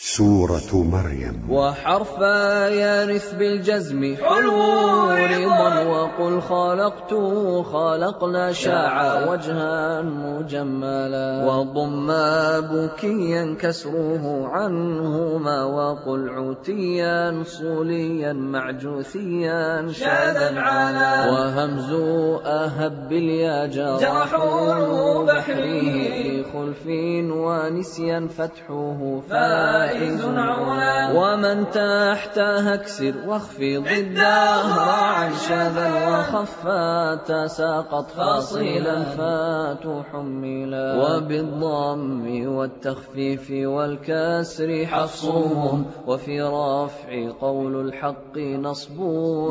سورة مريم. وحرف يرث بالجزم حلو رضا وقل خلقت خلقنا شاع وجها مجملا. وضم بكيا كسره عنهما وقل عتيا صوليا معجوثيا شاذا على. وهمز أهب باليا جرحوا بحره بخلف ونسيا فتحه فائد علا ومن تحتها اكسر واخفض الدهر عن شذا وخفات. ساقط فاصلا فتحملا وبالضم والتخفيف والكسر حصهم وفي رفع قول الحق نصب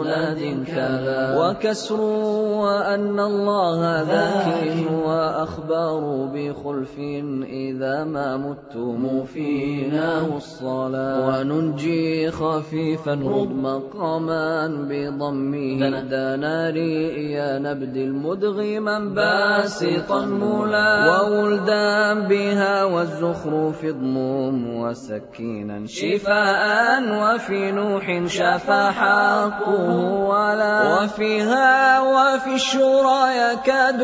ناد كذا. وكسر وأن الله ذاك وأخبار بخلف إذا ما متم فينا. الصلاة وننجي خفيفا رض مقاما بضمه. دناري يا نبدي المدغما باسطا مولا. وولدا بها والزخرف ضموم وسكينا شفاء وفي نوح شفى حقه ولا. وفيها وفي الشورى يكاد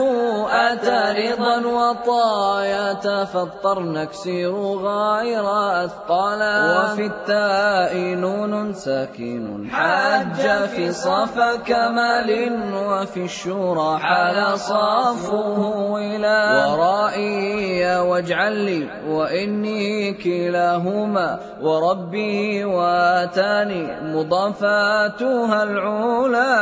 أتى رضا وطايا فاضطر نكسر غير أثقالا وفي التاء نون ساكن. حج في صفا كمال وفي الشورى حال صافه إلى ورائي واجعل لي وإني كلاهما وربي واتاني مضافاتها العلا.